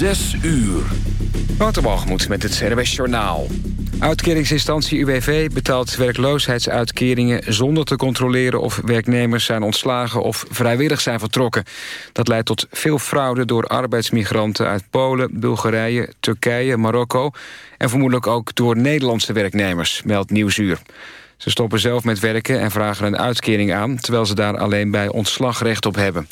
Zes uur. Waterbalgemoed met het CRWS Journaal. Uitkeringsinstantie UWV betaalt werkloosheidsuitkeringen... zonder te controleren of werknemers zijn ontslagen of vrijwillig zijn vertrokken. Dat leidt tot veel fraude door arbeidsmigranten uit Polen, Bulgarije, Turkije, Marokko... en vermoedelijk ook door Nederlandse werknemers, meldt Nieuwsuur. Ze stoppen zelf met werken en vragen een uitkering aan... terwijl ze daar alleen bij ontslag recht op hebben.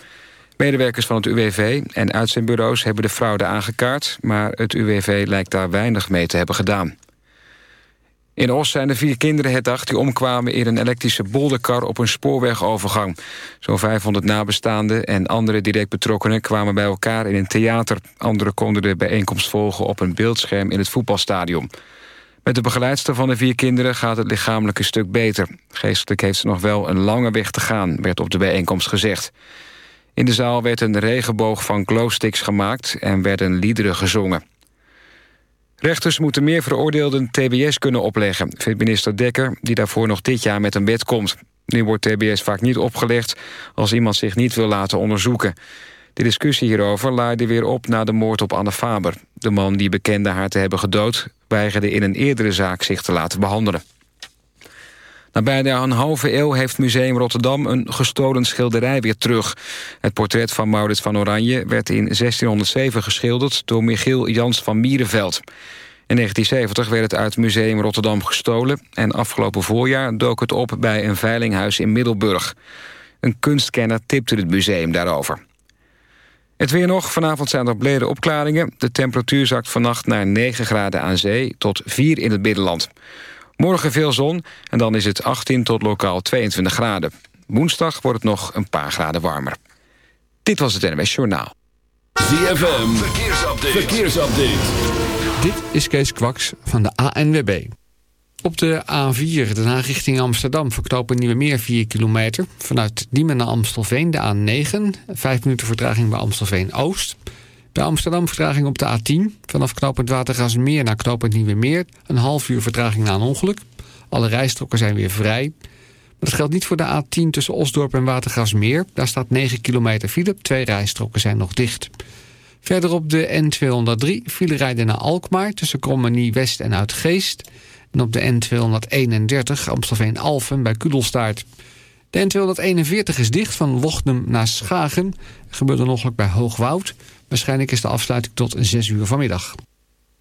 Medewerkers van het UWV en uitzendbureaus hebben de fraude aangekaart... maar het UWV lijkt daar weinig mee te hebben gedaan. In Os zijn de vier kinderen herdacht die omkwamen in een elektrische bolderkar op een spoorwegovergang. Zo'n 500 nabestaanden en andere direct betrokkenen kwamen bij elkaar in een theater. Anderen konden de bijeenkomst volgen op een beeldscherm in het voetbalstadion. Met de begeleidster van de vier kinderen gaat het lichamelijk een stuk beter. Geestelijk heeft ze nog wel een lange weg te gaan, werd op de bijeenkomst gezegd. In de zaal werd een regenboog van glowsticks gemaakt en werden liederen gezongen. Rechters moeten meer veroordeelden tbs kunnen opleggen, vindt minister Dekker... die daarvoor nog dit jaar met een wet komt. Nu wordt tbs vaak niet opgelegd als iemand zich niet wil laten onderzoeken. De discussie hierover laaide weer op na de moord op Anne Faber. De man die bekende haar te hebben gedood... weigerde in een eerdere zaak zich te laten behandelen. Na bijna een halve eeuw heeft Museum Rotterdam een gestolen schilderij weer terug. Het portret van Maurits van Oranje werd in 1607 geschilderd... door Michiel Jans van Mierenveld. In 1970 werd het uit Museum Rotterdam gestolen... en afgelopen voorjaar dook het op bij een veilinghuis in Middelburg. Een kunstkenner tipte het museum daarover. Het weer nog. Vanavond zijn er blede opklaringen. De temperatuur zakt vannacht naar 9 graden aan zee tot 4 in het binnenland. Morgen veel zon en dan is het 18 tot lokaal 22 graden. Woensdag wordt het nog een paar graden warmer. Dit was het NWS Journaal. ZFM, verkeersupdate. verkeersupdate. Dit is Kees Kwaks van de ANWB. Op de A4, de Haag richting Amsterdam, verknopen Nieuwe Meer 4 kilometer. Vanuit Diemen naar Amstelveen, de A9. 5 minuten vertraging bij Amstelveen Oost. Bij Amsterdam vertraging op de A10. Vanaf knooppunt Watergasmeer naar knooppunt Nieuwe Meer. Een half uur vertraging na een ongeluk. Alle rijstroken zijn weer vrij. Maar dat geldt niet voor de A10 tussen Osdorp en Watergasmeer. Daar staat 9 kilometer file. Twee rijstroken zijn nog dicht. Verder op de N203 file rijden naar Alkmaar... tussen Krommenie West en Uitgeest. En op de N231 Amstelveen-Alphen bij Kudelstaart. De N241 is dicht van Lochnum naar Schagen. Gebeurde nog ongeluk bij Hoogwoud. Waarschijnlijk is de afsluiting tot 6 uur vanmiddag.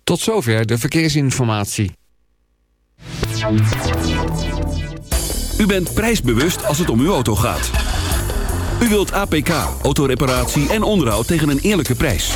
Tot zover de verkeersinformatie. U bent prijsbewust als het om uw auto gaat. U wilt APK, autoreparatie en onderhoud tegen een eerlijke prijs.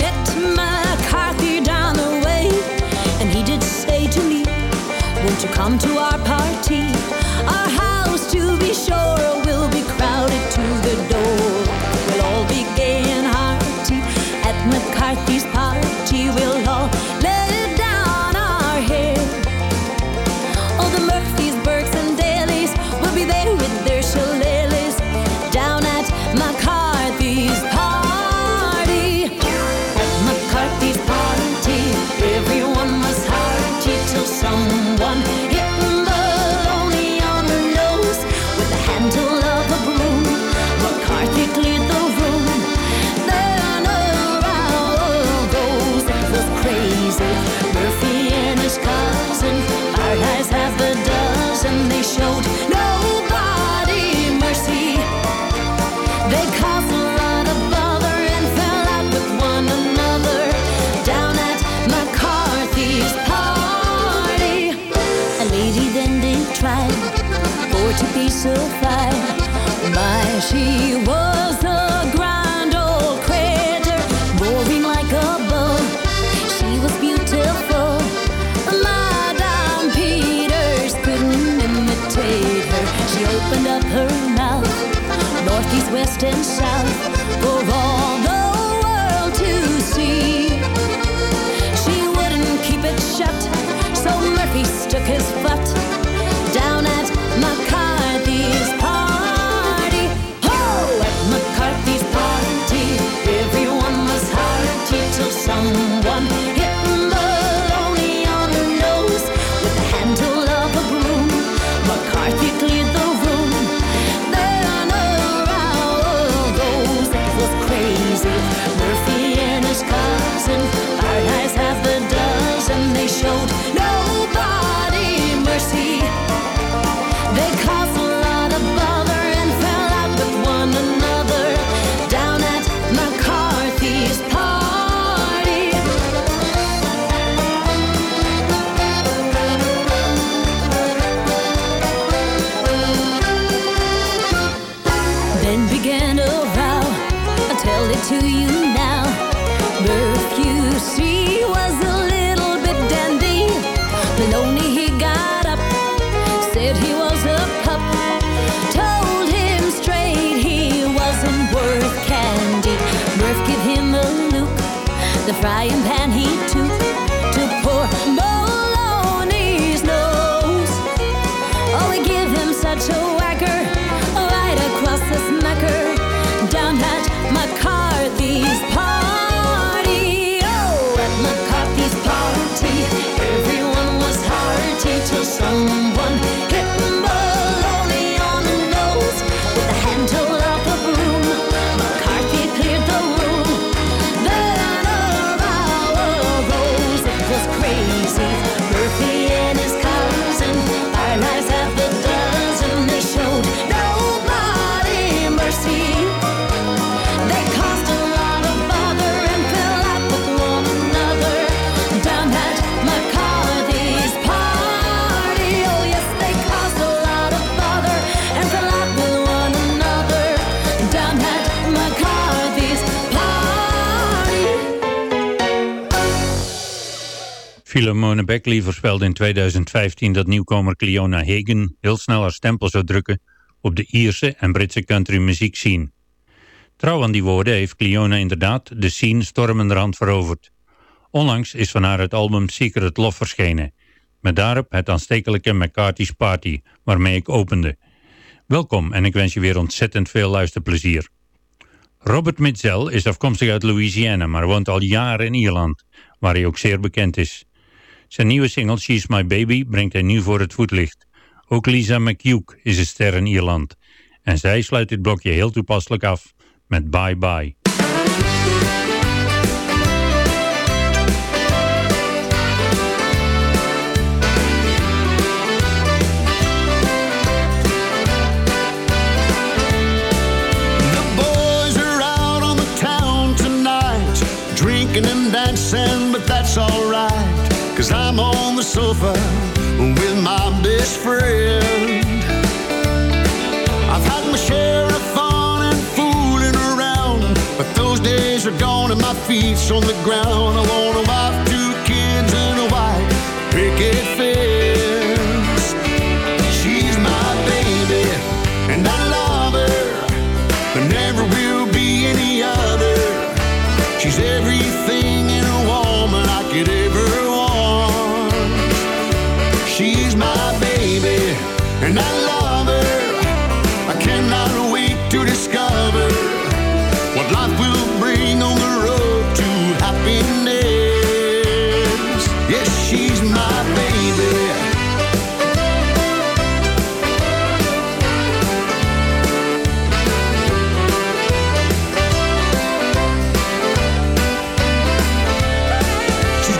come to our party? lady then did try for to be pacify. My, she was a grand old critter, roving like a bull. She was beautiful. Madame Peters couldn't imitate her. She opened up her mouth, northeast, west, and south. his foot. Frying pan Philomone Beckley voorspelde in 2015 dat nieuwkomer Cleona Hagen heel snel haar stempel zou drukken op de Ierse en Britse country muziek scene. Trouw aan die woorden heeft Cleona inderdaad de scene stormenderhand veroverd. Onlangs is van haar het album Secret Love verschenen, met daarop het aanstekelijke McCarthy's Party, waarmee ik opende. Welkom en ik wens je weer ontzettend veel luisterplezier. Robert Mitzel is afkomstig uit Louisiana, maar woont al jaren in Ierland, waar hij ook zeer bekend is. Zijn nieuwe single She's My Baby brengt hij nu voor het voetlicht. Ook Lisa McHugh is een ster in Ierland. En zij sluit dit blokje heel toepasselijk af met Bye Bye. On the sofa with my best friend. I've had my share of fun and fooling around, but those days are gone and my feet's on the ground. I want a wife, two kids, and a white picket fence. She's my baby, and I love her. There never will be any other. She's everything in a woman I could ever and I love her. I cannot wait to discover what life will bring on the road to happiness. Yes, she's my baby. She's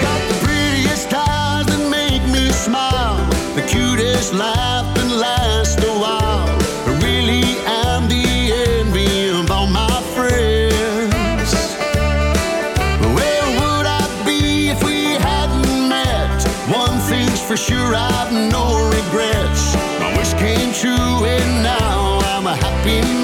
sure, I've no regrets. My wish came true, and now I'm a happy man.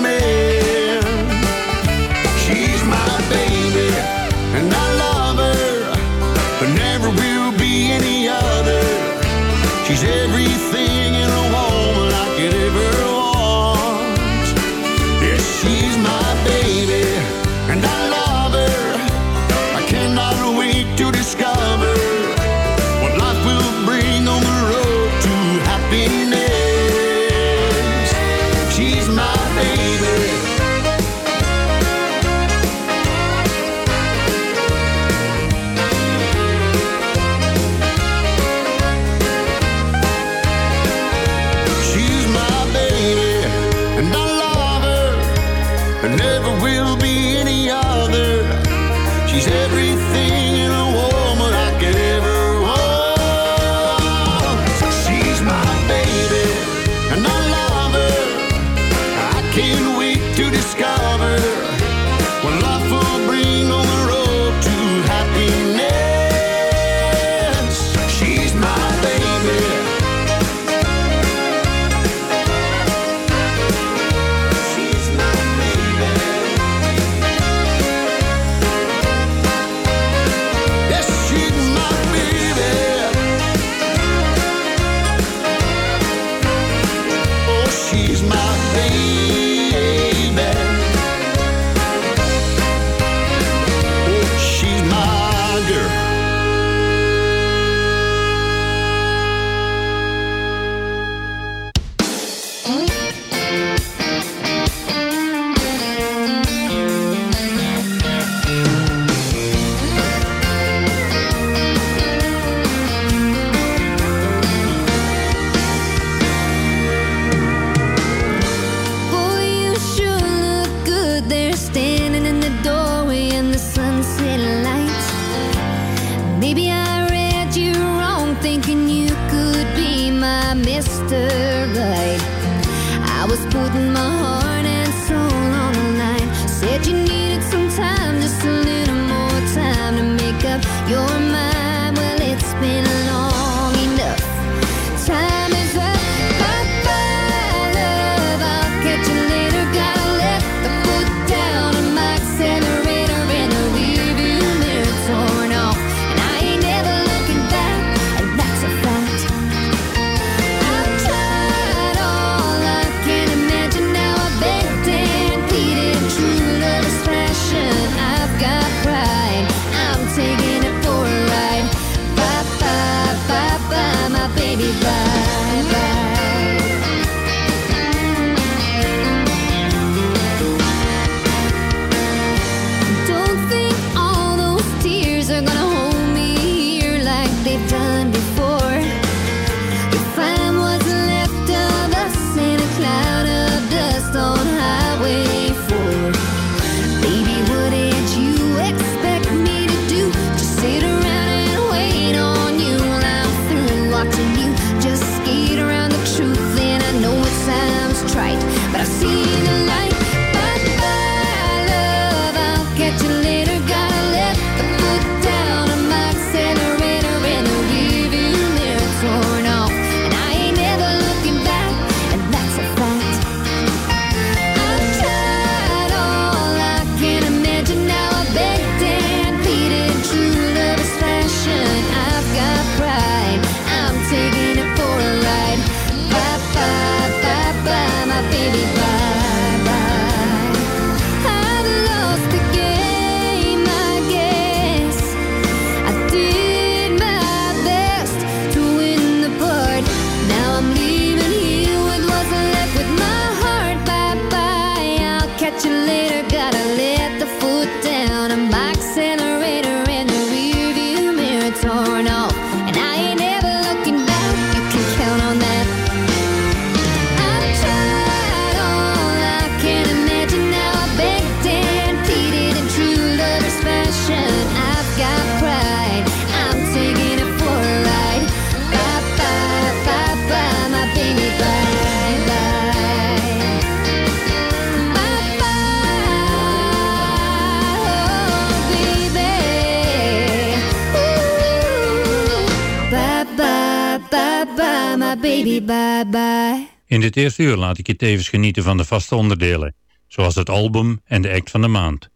In dit eerste uur laat ik je tevens genieten van de vaste onderdelen, zoals het album en de act van de maand.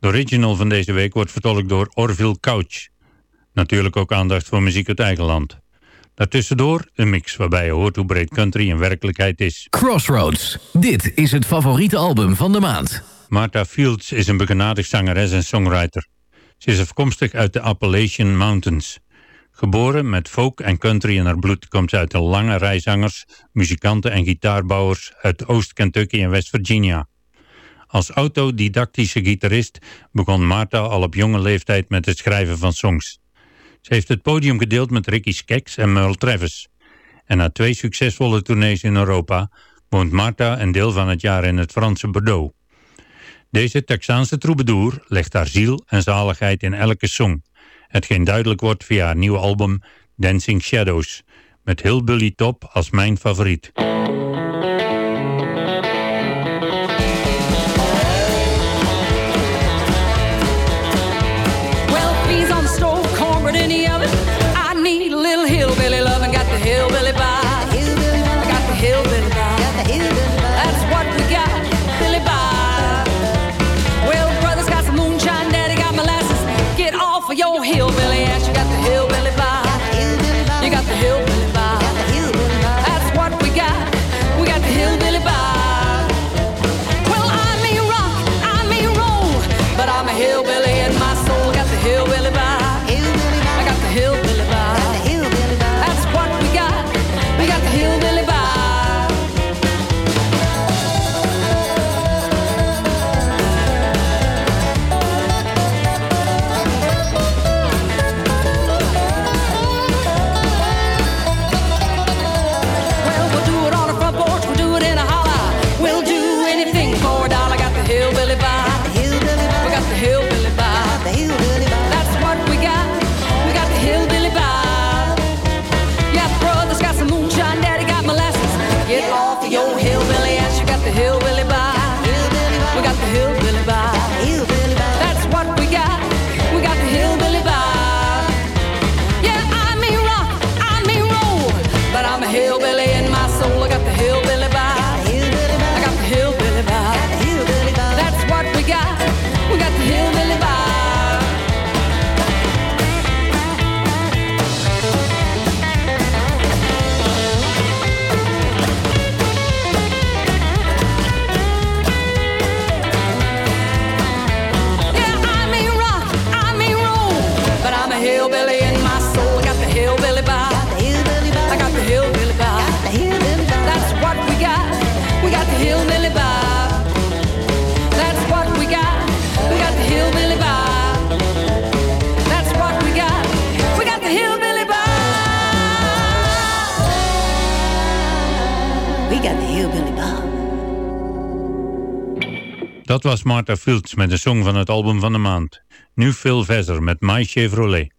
De original van deze week wordt vertolkt door Orville Couch. Natuurlijk ook aandacht voor muziek uit eigen land. Daartussendoor een mix waarbij je hoort hoe breed country in werkelijkheid is. Crossroads, dit is het favoriete album van de maand. Martha Fields is een begenadigd zangeres en songwriter. Ze is afkomstig uit de Appalachian Mountains. Geboren met folk en country in haar bloed komt ze uit een lange rij zangers, muzikanten en gitaarbouwers uit Oost-Kentucky en West-Virginia. Als autodidactische gitarist begon Marta al op jonge leeftijd met het schrijven van songs. Ze heeft het podium gedeeld met Ricky Skeks en Merle Travis. En na twee succesvolle tournees in Europa woont Marta een deel van het jaar in het Franse Bordeaux. Deze Texaanse troubadour legt haar ziel en zaligheid in elke song hetgeen duidelijk wordt via haar nieuwe album Dancing Shadows, met Hillbilly Top als mijn favoriet. Dat was Martha Fields met de song van het album van de maand. Nu Phil verder met My Chevrolet.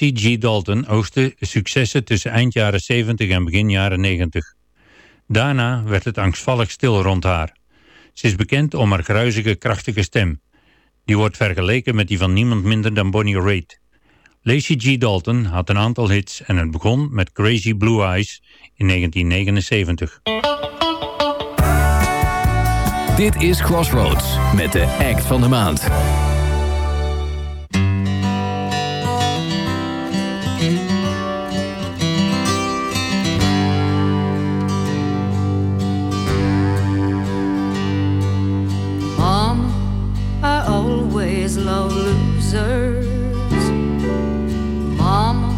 Lacey G. Dalton oogste successen tussen eind jaren 70 en begin jaren 90. Daarna werd het angstvallig stil rond haar. Ze is bekend om haar gruizige, krachtige stem. Die wordt vergeleken met die van niemand minder dan Bonnie Raitt. Lacey G. Dalton had een aantal hits en het begon met Crazy Blue Eyes in 1979. Dit is Crossroads met de act van de maand. Always love losers. Mama,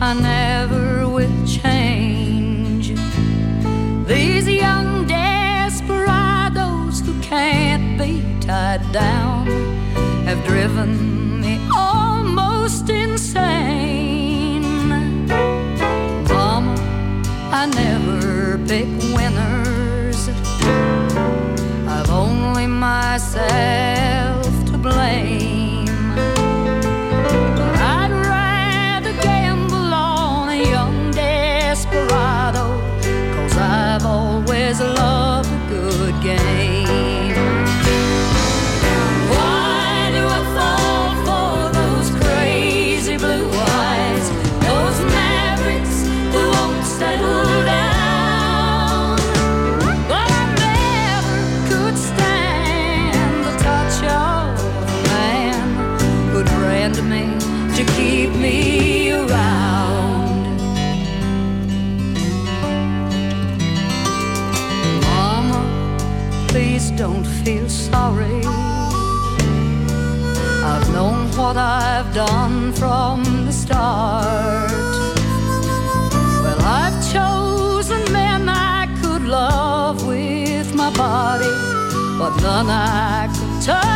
I never will change. These young desperados who can't be tied down have driven me almost insane. Mama, I never pick winners. I've only myself from the start. Well, I've chosen men I could love with my body, but none I could touch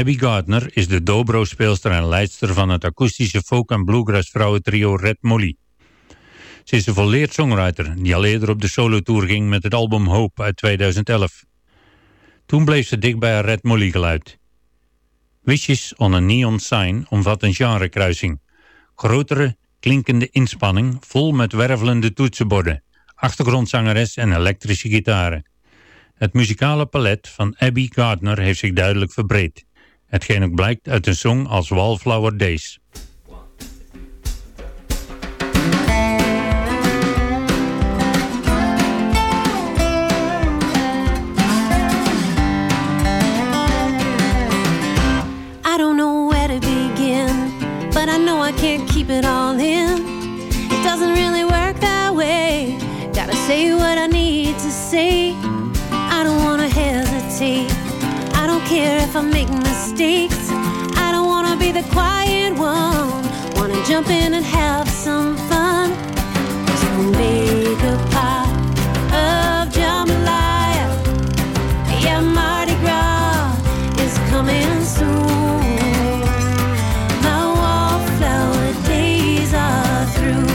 Abby Gardner is de dobro-speelster en leidster van het akoestische folk- en bluegrass vrouwentrio Red Molly. Ze is een volleerd songwriter die al eerder op de solotour ging met het album Hope uit 2011. Toen bleef ze dicht bij haar Red Molly geluid. Wishes on a Neon Sign omvat een genrekruising. Grotere, klinkende inspanning vol met wervelende toetsenborden, achtergrondzangeres en elektrische gitaren. Het muzikale palet van Abby Gardner heeft zich duidelijk verbreed. Hetgeen ook blijkt uit een song als Wallflower Days. I don't know where to begin, but I know I can't keep it all in. It doesn't really work that way. Gotta say what I need to say. If I make mistakes. I don't wanna be the quiet one. Wanna jump in and have some fun. So make a pot of jambalaya. Yeah, Mardi Gras is coming soon. My wallflower days are through.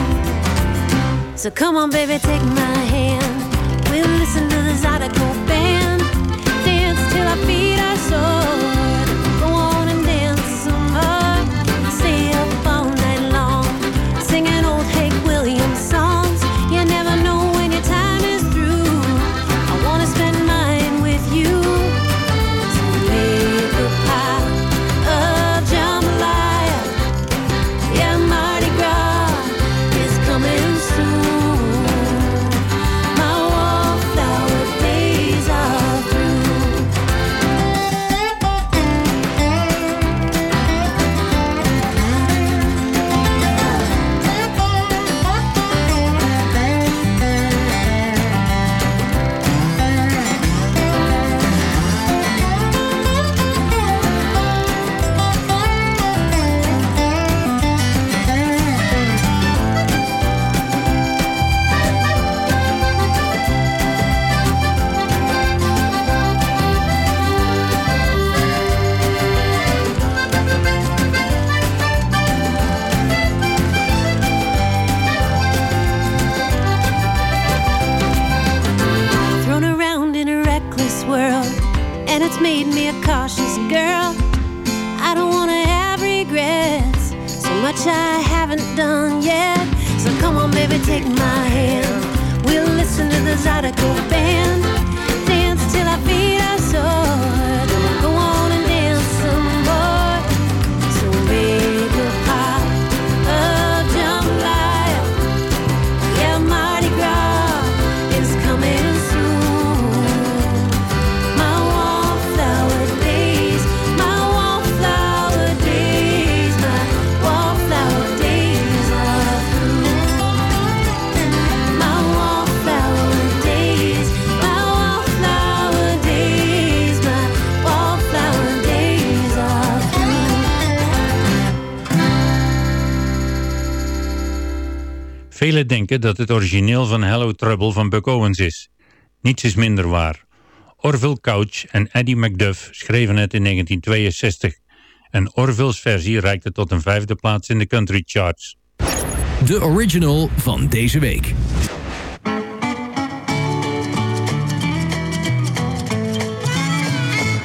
So come on, baby, take my hand. We'll listen Velen denken dat het origineel van Hello Trouble van Buck Owens is. Niets is minder waar. Orville Couch en Eddie McDuff schreven het in 1962. En Orville's versie reikte tot een vijfde plaats in de country charts. De original van deze week.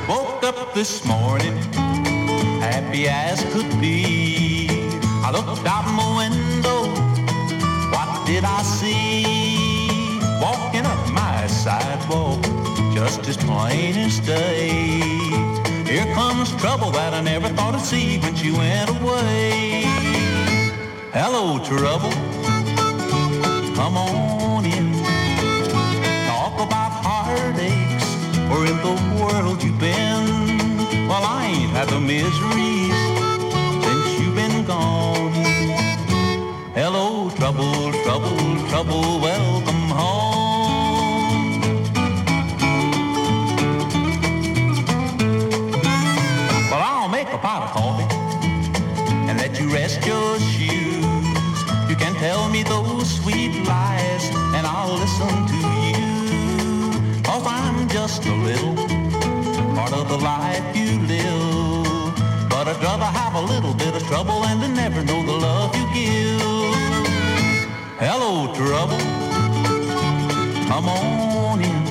Woke up this morning, happy as could be. I looked out my window, what did I see? Walking up my sidewalk, just as plain as day. Here comes trouble that I never thought I'd see when she went away. Hello, trouble, come on in. Talk about heartaches, or in the world you've been. Well, I ain't had the miseries since you've been gone. Hello, trouble, trouble, welcome home. Well, I'll make a pot of coffee and let you rest your shoes. You can tell me those sweet lies and I'll listen to you. Cause I'm just a little part of the life you live. But I'd rather have a little bit of trouble and to never know the love you give. Hello, trouble. Come on in.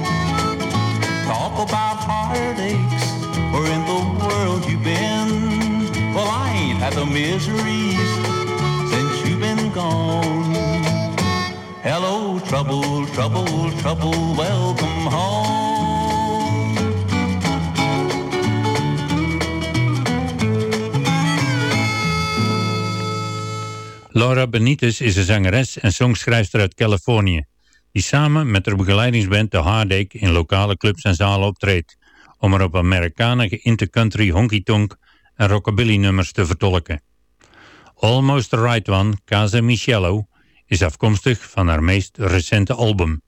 Talk about heartaches or in the world you've been. Well, I ain't had the miseries since you've been gone. Hello, trouble, trouble, trouble, welcome home. Laura Benitez is een zangeres en songschrijfster uit Californië, die samen met haar begeleidingsband The Heartache in lokale clubs en zalen optreedt, om er op Amerikanen geïnte country honky-tonk en rockabilly nummers te vertolken. Almost the Right One, Casa Michello, is afkomstig van haar meest recente album.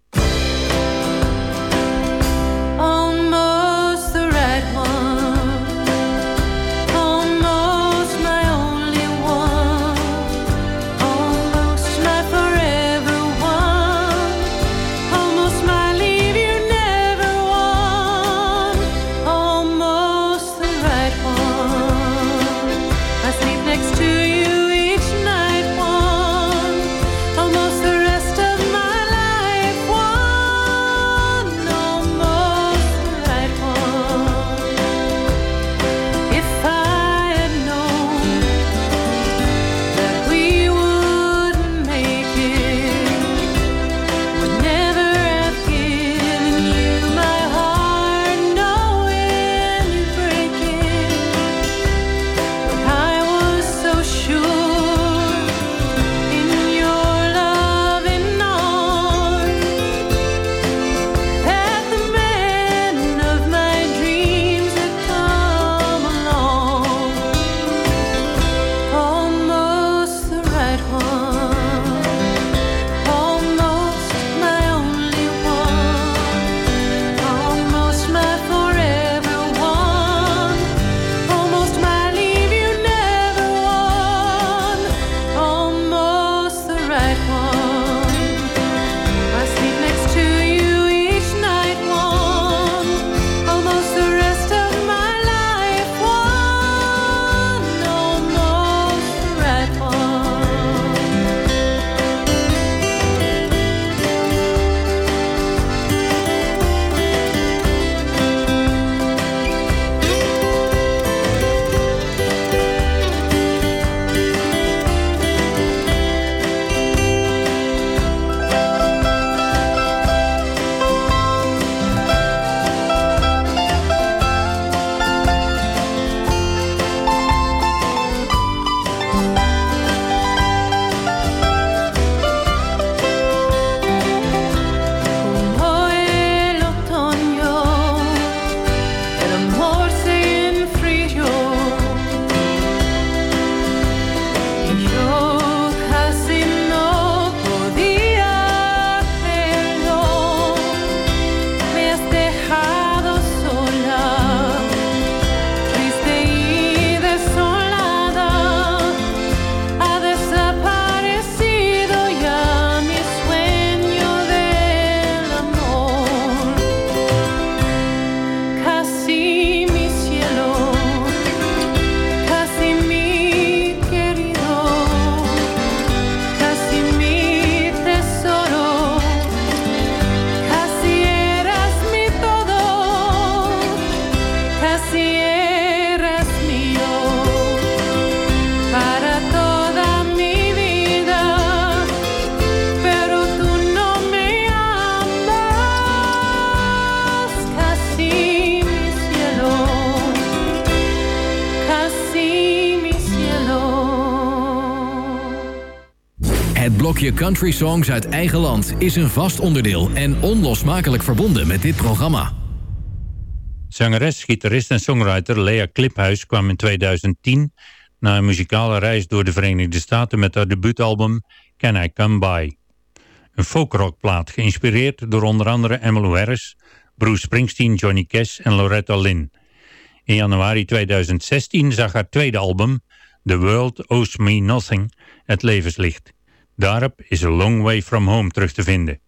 Blokje Country Songs uit eigen land is een vast onderdeel en onlosmakelijk verbonden met dit programma. Zangeres, gitarist en songwriter Lea Kliphuis kwam in 2010 na een muzikale reis door de Verenigde Staten met haar debuutalbum Can I Come By. Een folkrockplaat geïnspireerd door onder andere Emmylou Harris, Bruce Springsteen, Johnny Cash en Loretta Lynn. In januari 2016 zag haar tweede album, The World Owes Me Nothing, het levenslicht. Daarop is A Long Way From Home terug te vinden.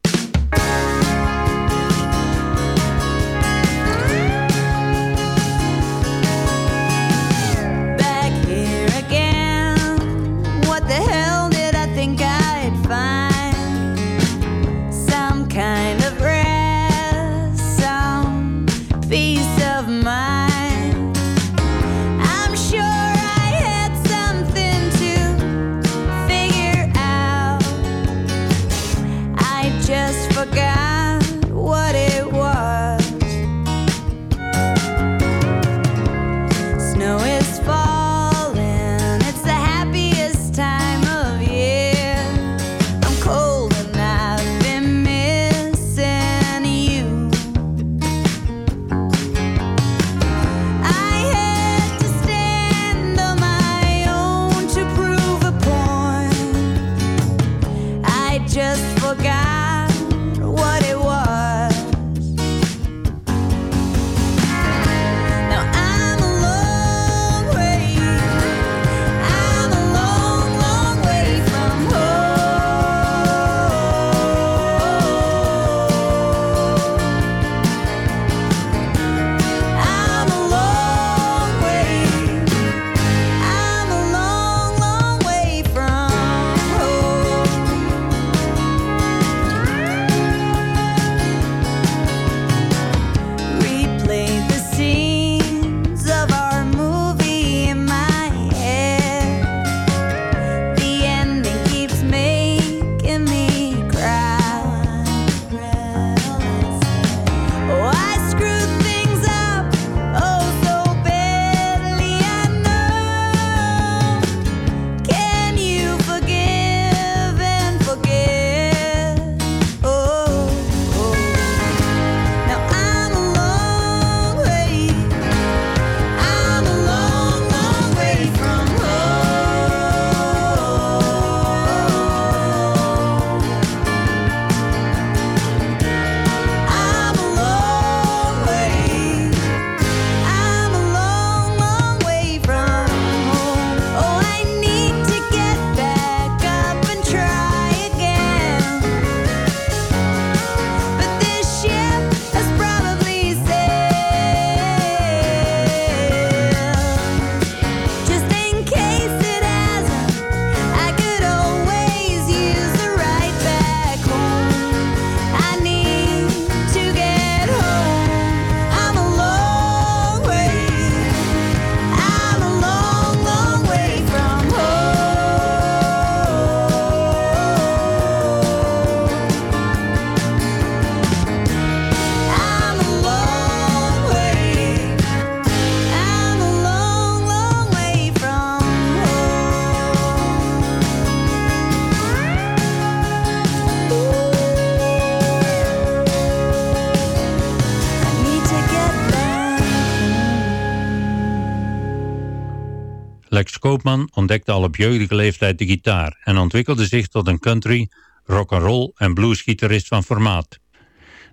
Koopman ontdekte al op jeugdige leeftijd de gitaar en ontwikkelde zich tot een country, rock'n'roll en bluesgitarist van formaat.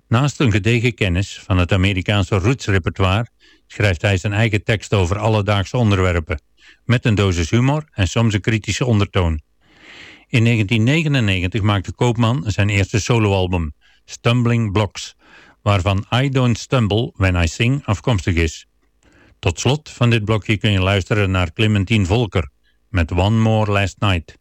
Naast een gedegen kennis van het Amerikaanse rootsrepertoire schrijft hij zijn eigen tekst over alledaagse onderwerpen, met een dosis humor en soms een kritische ondertoon. In 1999 maakte Koopman zijn eerste soloalbum, Stumbling Blocks, waarvan I Don't Stumble When I Sing afkomstig is. Tot slot van dit blokje kun je luisteren naar Clementine Volker met One More Last Night.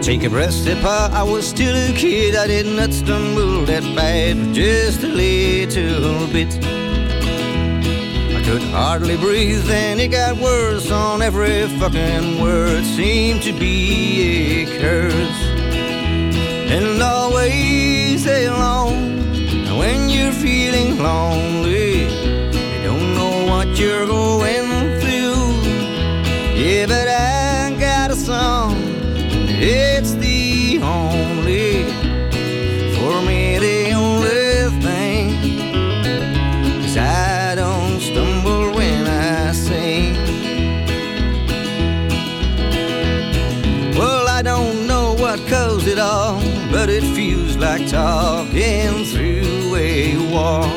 Take a breath, step. I was still a kid. I did not stumble that bad, just a little bit. I could hardly breathe, and it got worse on every fucking word. Seemed to be a curse, and always alone. And when you're feeling lonely, you don't know what you're going through. Yeah, but I got a song. It's the only, for me, the only thing. Cause I don't stumble when I sing. Well, I don't know what caused it all, but it feels like talking through a wall.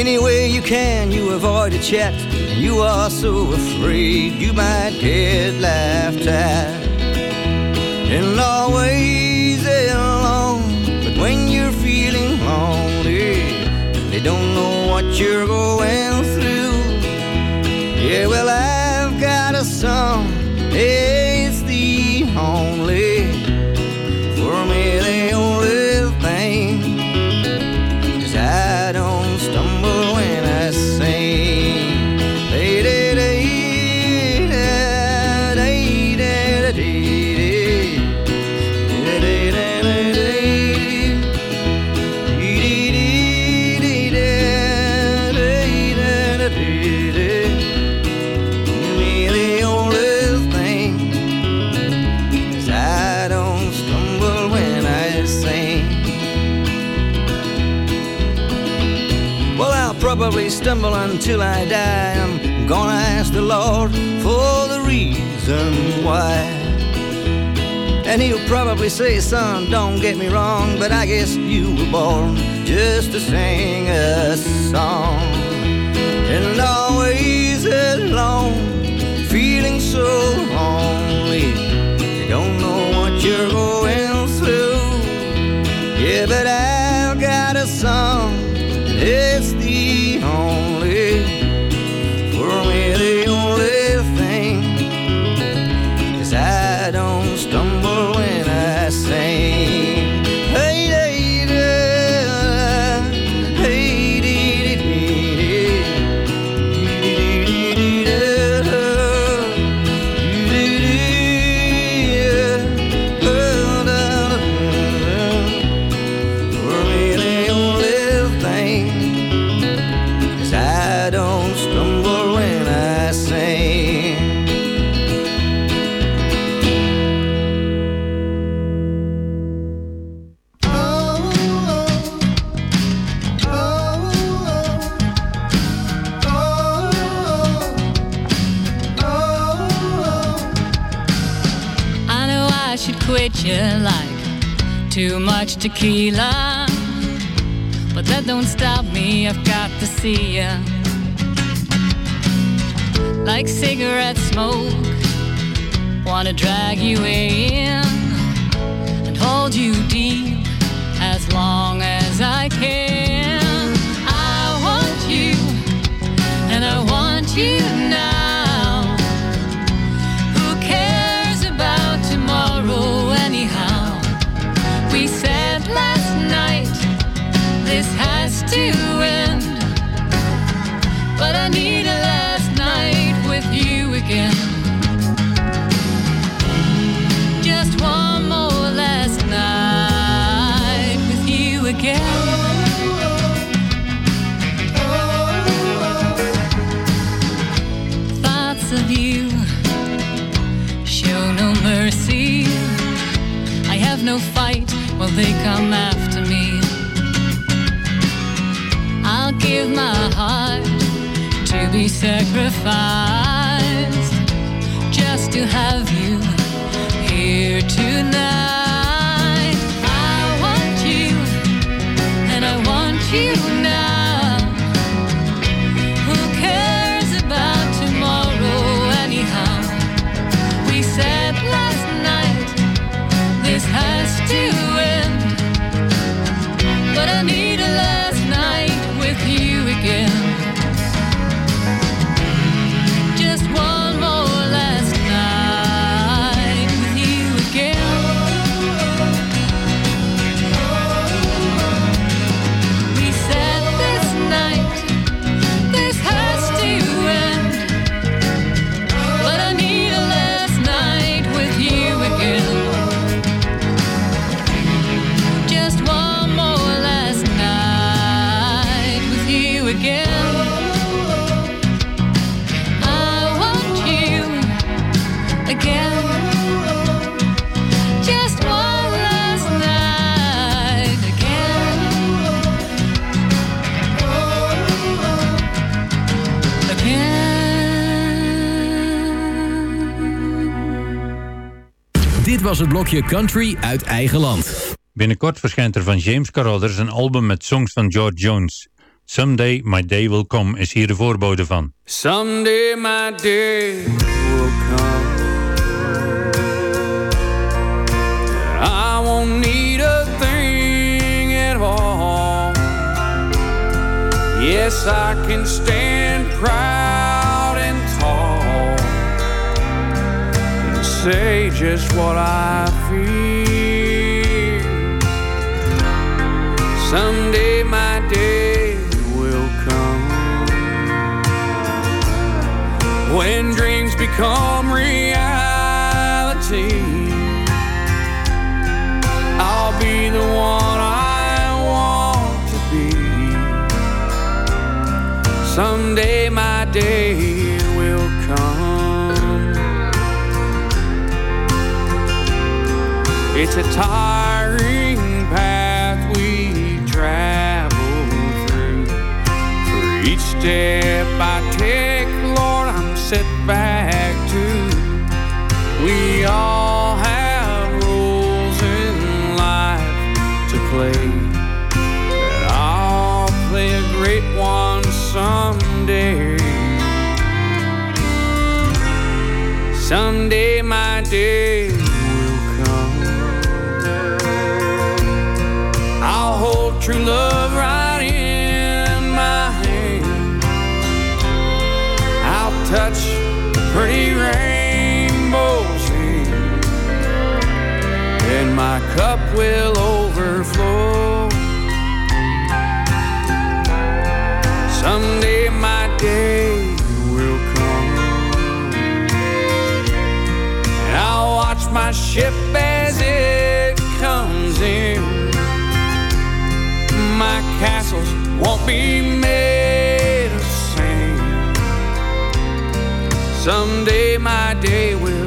Any way you can, you avoid a chat, and you are so afraid you might get laughed at. And always alone, but when you're feeling lonely, they don't know what you're going through. Yeah, well, I've got a song, it's stumble until I die. I'm gonna ask the Lord for the reason why. And he'll probably say, son, don't get me wrong, but I guess you were born just to sing a song. And always alone, feeling so lonely. You don't know what you're going through. Yeah, but I've got a song, it's drag you in come after me. I'll give my heart to be sacrificed just to have was het blokje Country uit eigen land. Binnenkort verschijnt er van James Carruthers een album met songs van George Jones. Someday My Day Will Come is hier de voorbode van. Someday my day will come. I won't need a thing at all. Yes, I can stand proud say just what I feel. Someday my day will come when dreams become reality. It's a tiring path we travel through. For each step I take, Lord, I'm set back to. We all have roles in life to play. And I'll play a great one someday. Someday my day my cup will overflow. Someday my day will come, and I'll watch my ship as it comes in. My castles won't be made of sand. Someday my day will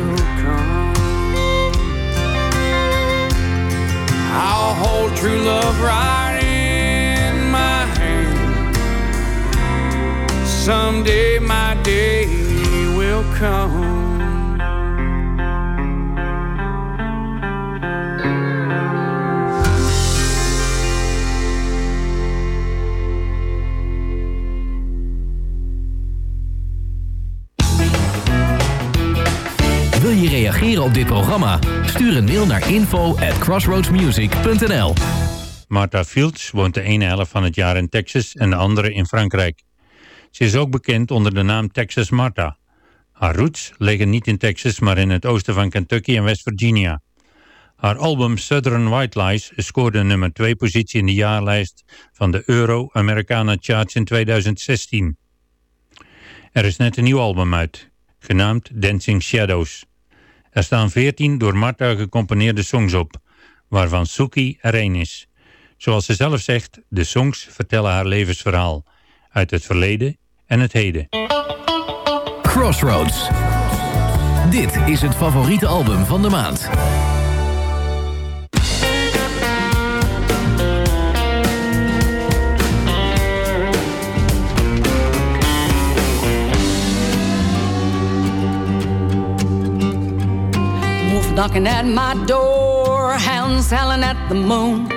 true love right in my hand. Someday my day will come. Reageren op dit programma? Stuur een mail naar info at crossroadsmusic.nl Martha Fields woont de ene helft van het jaar in Texas en de andere in Frankrijk. Ze is ook bekend onder de naam Texas Martha. Haar roots liggen niet in Texas, maar in het oosten van Kentucky en West Virginia. Haar album Southern White Lies scoorde nummer 2 positie in de jaarlijst van de Euro-Americana Charts in 2016. Er is net een nieuw album uit, genaamd Dancing Shadows. Er staan 14 door Martha gecomponeerde songs op, waarvan Suki er één is. Zoals ze zelf zegt, de songs vertellen haar levensverhaal, uit het verleden en het heden. Crossroads. Dit is het favoriete album van de maand. Knocking at my door, hounds howling at the moon.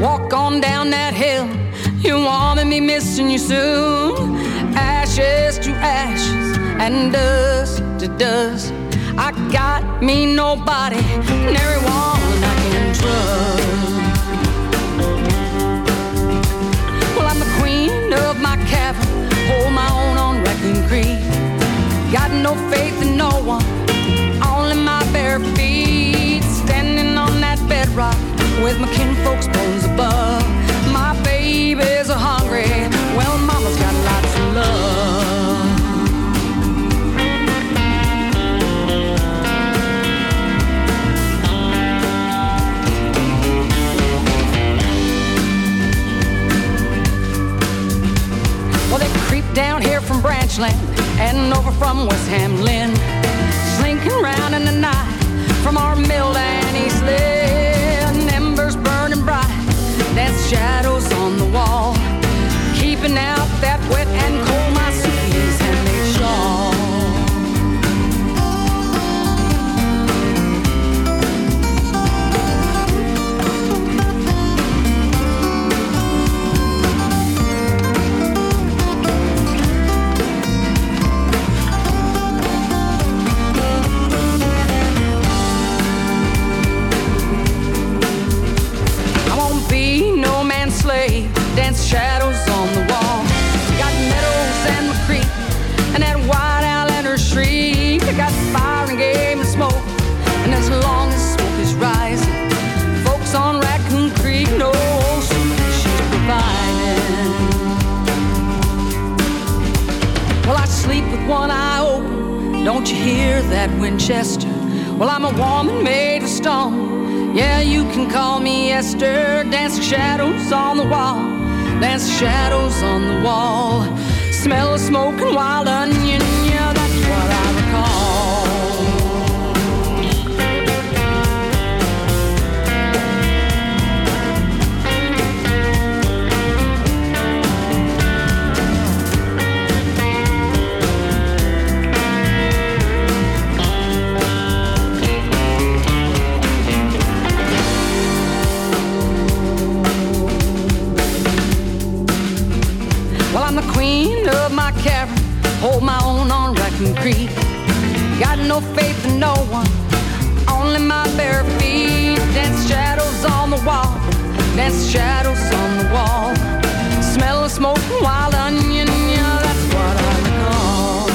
Walk on down that hill, you want me missing you soon. Ashes to ashes and dust to dust. I got me nobody, and everyone I can trust. Well, I'm the queen of my cavern, hold my own on Raccoon Creek. Got no faith in no one, bedrock with my kinfolk's bones above. My babies are hungry, well, mama's got lots of love. Well, they creep down here from Branchland and over from West Hamlin, shadows on the wall. Smell of smoke and wild onion. Of hold my own on Raccoon Creek. Got no faith in no one, only my bare feet. Dance shadows on the wall, dance shadows on the wall. Smell of smoke and wild onion, yeah, that's what I recall.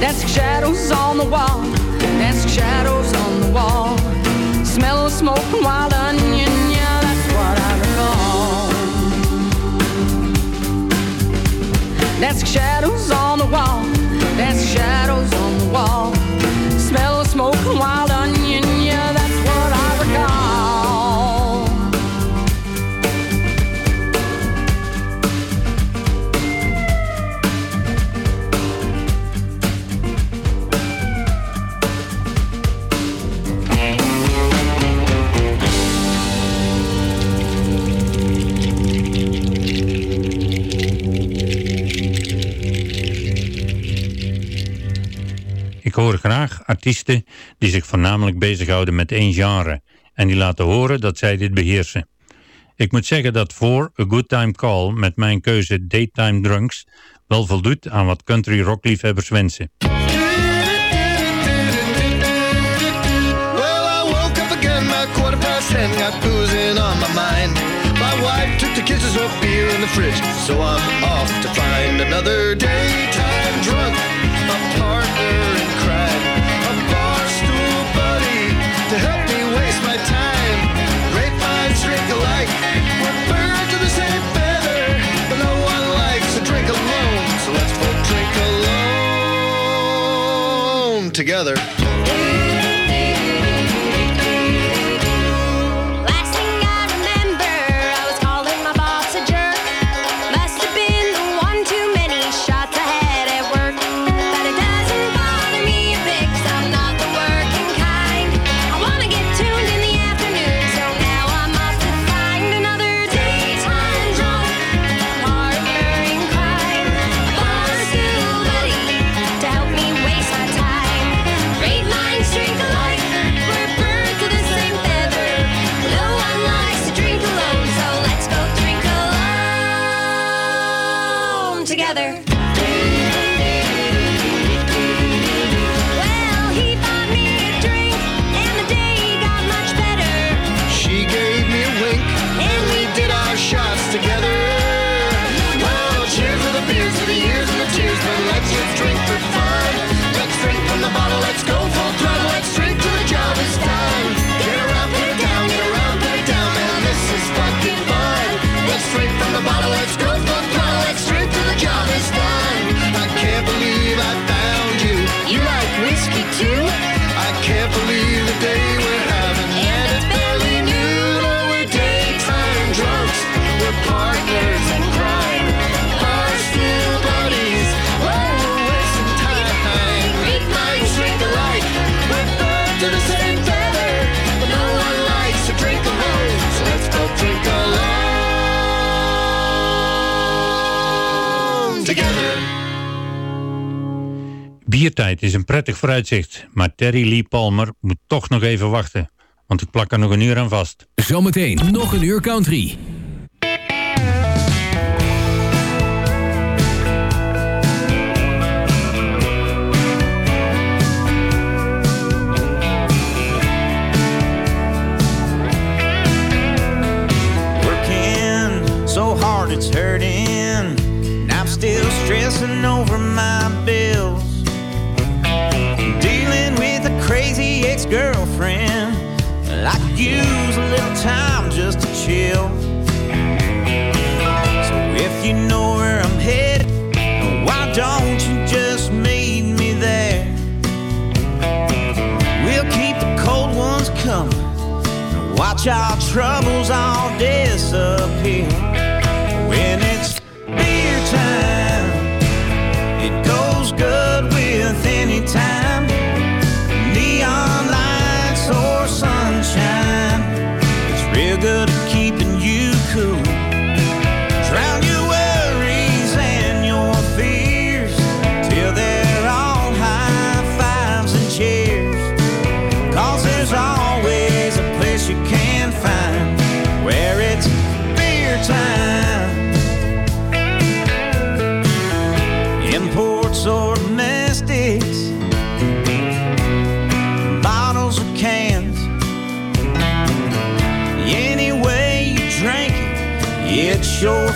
Dance shadows on the wall, dance shadows on the wall. Smell of smoke and wild onion, Dance shadows on the wall, hoor graag artiesten die zich voornamelijk bezighouden met één genre en die laten horen dat zij dit beheersen. Ik moet zeggen dat voor A Good Time Call met mijn keuze Daytime Drunks wel voldoet aan wat country rock liefhebbers wensen. Well, I woke again about quarter past ten, got boozing on my mind. My wife took the kisses of beer in the fridge, so I'm off to find another daytime drunk, a partner help me waste my time. Drink alike, we're birds of the same feather, but no one likes to drink alone, so let's drink alone together. Biertijd is een prettig vooruitzicht, maar Terry Lee Palmer moet toch nog even wachten. Want ik plak er nog een uur aan vast. Zometeen nog een uur country. Hard it's hurting. And still stressing over my. girlfriend. And I could use a little time just to chill. So if you know where I'm headed, why don't you just meet me there? We'll keep the cold ones coming and watch our troubles all disappear. When your